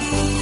ada